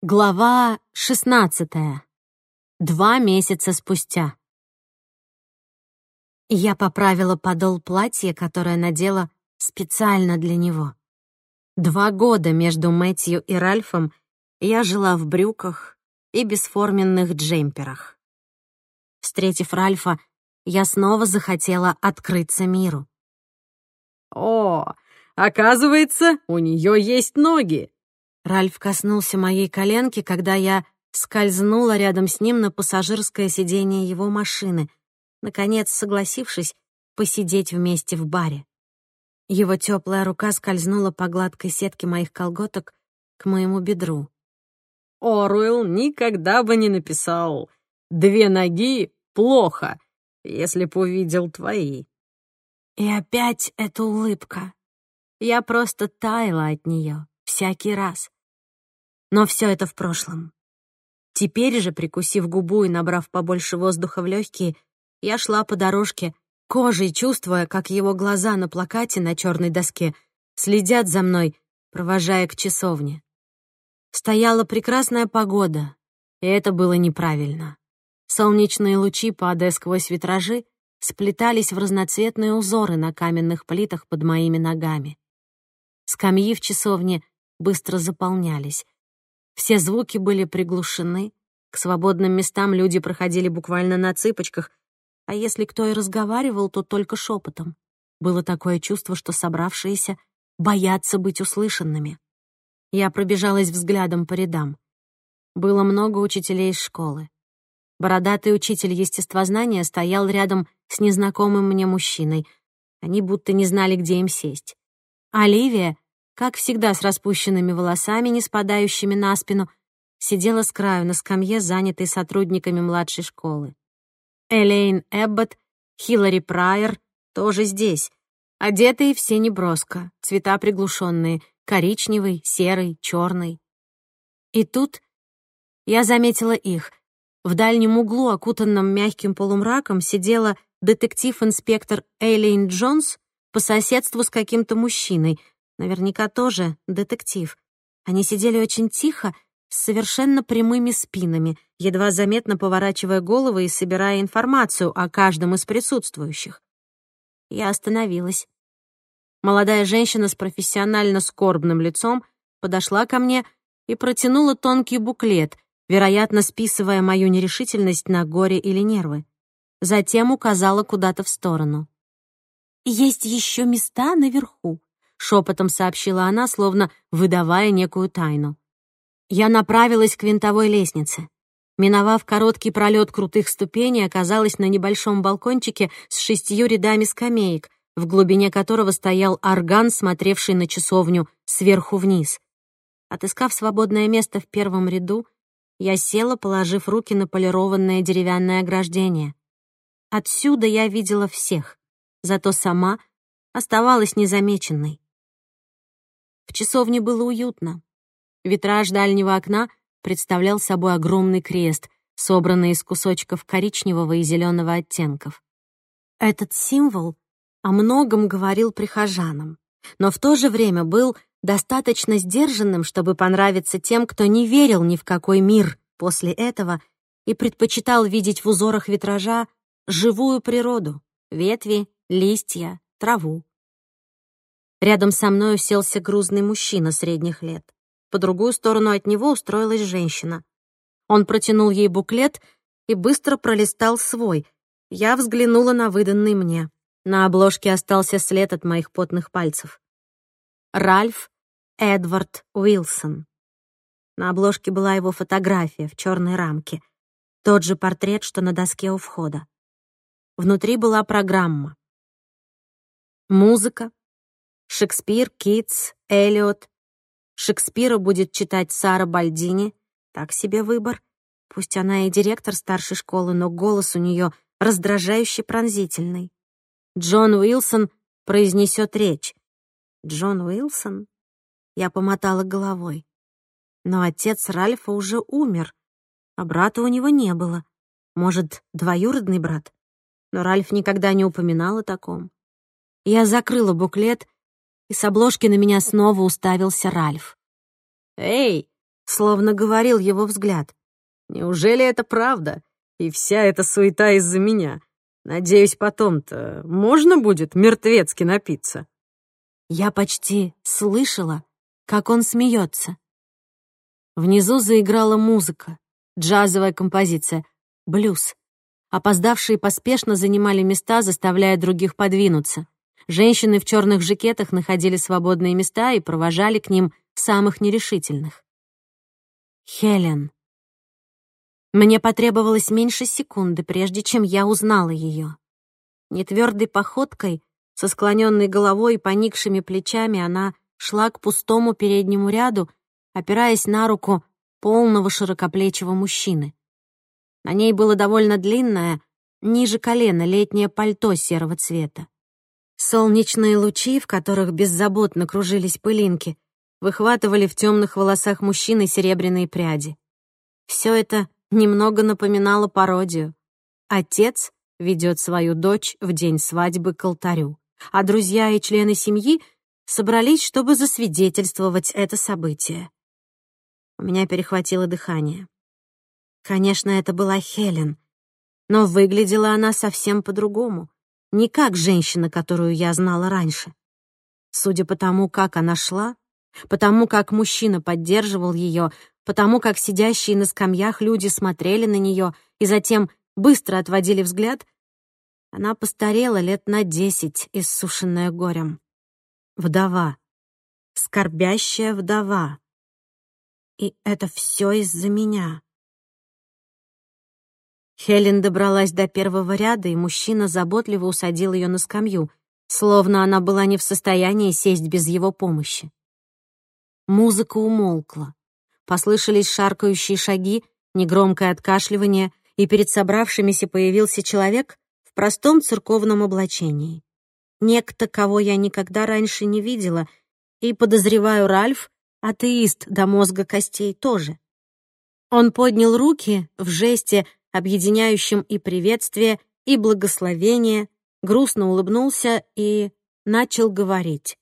Глава шестнадцатая. Два месяца спустя. Я поправила подол платья, которое надела специально для него. Два года между Мэтью и Ральфом я жила в брюках и бесформенных джемперах. Встретив Ральфа, я снова захотела открыться миру. «О, оказывается, у нее есть ноги!» Ральф коснулся моей коленки, когда я скользнула рядом с ним на пассажирское сиденье его машины, наконец согласившись посидеть вместе в баре. Его теплая рука скользнула по гладкой сетке моих колготок к моему бедру. Оруэлл никогда бы не написал «две ноги — плохо», если б увидел твои. И опять эта улыбка. Я просто таяла от нее всякий раз. Но все это в прошлом. Теперь же, прикусив губу и набрав побольше воздуха в легкие, я шла по дорожке, кожей чувствуя, как его глаза на плакате на черной доске следят за мной, провожая к часовне. Стояла прекрасная погода, и это было неправильно. Солнечные лучи, падая сквозь витражи, сплетались в разноцветные узоры на каменных плитах под моими ногами. Скамьи в часовне быстро заполнялись. Все звуки были приглушены, к свободным местам люди проходили буквально на цыпочках, а если кто и разговаривал, то только шепотом. Было такое чувство, что собравшиеся боятся быть услышанными. Я пробежалась взглядом по рядам. Было много учителей из школы. Бородатый учитель естествознания стоял рядом с незнакомым мне мужчиной. Они будто не знали, где им сесть. Оливия, как всегда с распущенными волосами, не спадающими на спину, сидела с краю на скамье, занятой сотрудниками младшей школы. Элейн Эббот, Хиллари Прайер тоже здесь, одетые все неброско, цвета приглушенные, коричневый, серый, черный. И тут я заметила их. В дальнем углу, окутанном мягким полумраком, сидела детектив-инспектор Эйлейн Джонс по соседству с каким-то мужчиной — Наверняка тоже детектив. Они сидели очень тихо, с совершенно прямыми спинами, едва заметно поворачивая головы и собирая информацию о каждом из присутствующих. Я остановилась. Молодая женщина с профессионально скорбным лицом подошла ко мне и протянула тонкий буклет, вероятно, списывая мою нерешительность на горе или нервы. Затем указала куда-то в сторону. «Есть еще места наверху шепотом сообщила она, словно выдавая некую тайну. Я направилась к винтовой лестнице. Миновав короткий пролет крутых ступеней, оказалась на небольшом балкончике с шестью рядами скамеек, в глубине которого стоял орган, смотревший на часовню сверху вниз. Отыскав свободное место в первом ряду, я села, положив руки на полированное деревянное ограждение. Отсюда я видела всех, зато сама оставалась незамеченной. В часовне было уютно. Витраж дальнего окна представлял собой огромный крест, собранный из кусочков коричневого и зеленого оттенков. Этот символ о многом говорил прихожанам, но в то же время был достаточно сдержанным, чтобы понравиться тем, кто не верил ни в какой мир после этого и предпочитал видеть в узорах витража живую природу — ветви, листья, траву. Рядом со мной уселся грузный мужчина средних лет. По другую сторону от него устроилась женщина. Он протянул ей буклет и быстро пролистал свой. Я взглянула на выданный мне. На обложке остался след от моих потных пальцев. Ральф Эдвард Уилсон. На обложке была его фотография в черной рамке. Тот же портрет, что на доске у входа. Внутри была программа. Музыка, Шекспир, Китс, Эллиот. Шекспира будет читать Сара Бальдини. Так себе выбор. Пусть она и директор старшей школы, но голос у нее раздражающе пронзительный. Джон Уилсон произнесет речь. Джон Уилсон? Я помотала головой. Но отец Ральфа уже умер, а брата у него не было. Может, двоюродный брат? Но Ральф никогда не упоминал о таком. Я закрыла буклет и с обложки на меня снова уставился Ральф. «Эй, словно говорил его взгляд. «Неужели это правда? И вся эта суета из-за меня? Надеюсь, потом-то можно будет мертвецки напиться?» Я почти слышала, как он смеется. Внизу заиграла музыка, джазовая композиция, блюз. Опоздавшие поспешно занимали места, заставляя других подвинуться. Женщины в черных жакетах находили свободные места и провожали к ним самых нерешительных. Хелен. Мне потребовалось меньше секунды, прежде чем я узнала ее. Нетвердой походкой, со склоненной головой и поникшими плечами, она шла к пустому переднему ряду, опираясь на руку полного широкоплечего мужчины. На ней было довольно длинное, ниже колена, летнее пальто серого цвета. Солнечные лучи, в которых беззаботно кружились пылинки, выхватывали в темных волосах мужчины серебряные пряди. Все это немного напоминало пародию. Отец ведет свою дочь в день свадьбы к алтарю, а друзья и члены семьи собрались, чтобы засвидетельствовать это событие. У меня перехватило дыхание. Конечно, это была Хелен, но выглядела она совсем по-другому, не как женщина, которую я знала раньше. Судя по тому, как она шла, потому как мужчина поддерживал ее, потому как сидящие на скамьях люди смотрели на нее и затем быстро отводили взгляд, она постарела лет на десять, иссушенная горем. Вдова. Скорбящая вдова. И это все из-за меня. Хелен добралась до первого ряда, и мужчина заботливо усадил ее на скамью, словно она была не в состоянии сесть без его помощи. Музыка умолкла. Послышались шаркающие шаги, негромкое откашливание, и перед собравшимися появился человек в простом церковном облачении. Некто, кого я никогда раньше не видела, и, подозреваю, Ральф, атеист до мозга костей тоже. Он поднял руки в жесте, объединяющем и приветствие, и благословение, грустно улыбнулся и начал говорить.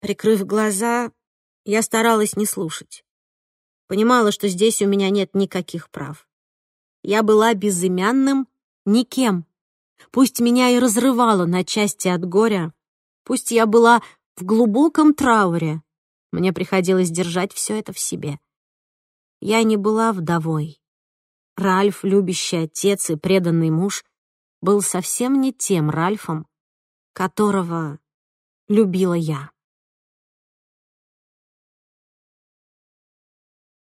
Прикрыв глаза, я старалась не слушать. Понимала, что здесь у меня нет никаких прав. Я была безымянным никем. Пусть меня и разрывало на части от горя, пусть я была в глубоком трауре, мне приходилось держать все это в себе. Я не была вдовой. Ральф, любящий отец и преданный муж, был совсем не тем Ральфом, которого любила я.